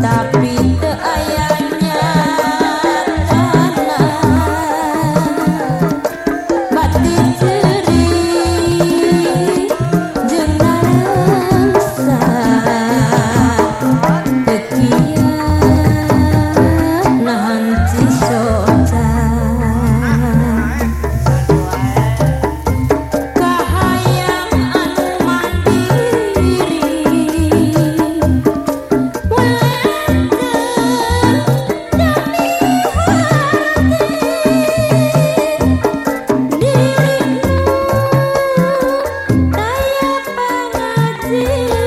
tapi you.